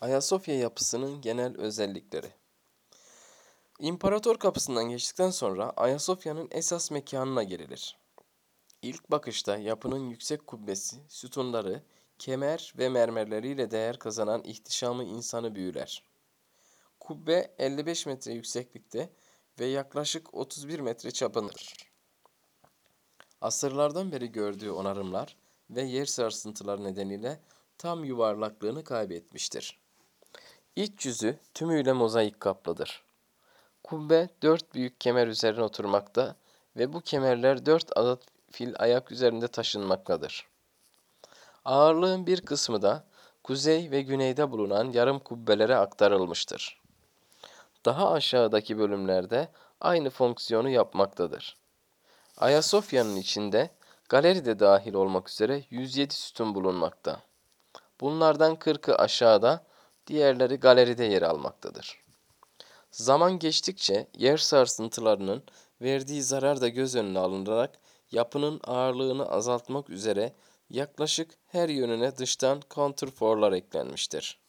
Ayasofya yapısının genel özellikleri. İmparator kapısından geçtikten sonra Ayasofya'nın esas mekanına girilir. İlk bakışta yapının yüksek kubbesi, sütunları, kemer ve mermerleriyle değer kazanan ihtişamı insanı büyüler. Kubbe 55 metre yükseklikte ve yaklaşık 31 metre çapındadır. Asırlardan beri gördüğü onarımlar ve yer sarsıntıları nedeniyle tam yuvarlaklığını kaybetmiştir. İç yüzü tümüyle mozaik kaplıdır. Kubbe dört büyük kemer üzerine oturmakta ve bu kemerler dört adet fil ayak üzerinde taşınmaktadır. Ağırlığın bir kısmı da kuzey ve güneyde bulunan yarım kubbelere aktarılmıştır. Daha aşağıdaki bölümlerde aynı fonksiyonu yapmaktadır. Ayasofya'nın içinde galeri de dahil olmak üzere 107 sütun bulunmakta. Bunlardan 40'ı aşağıda, diğerleri galeride yer almaktadır. Zaman geçtikçe yer sarsıntılarının verdiği zarar da göz önüne alınarak yapının ağırlığını azaltmak üzere yaklaşık her yönüne dıştan kontrforlar eklenmiştir.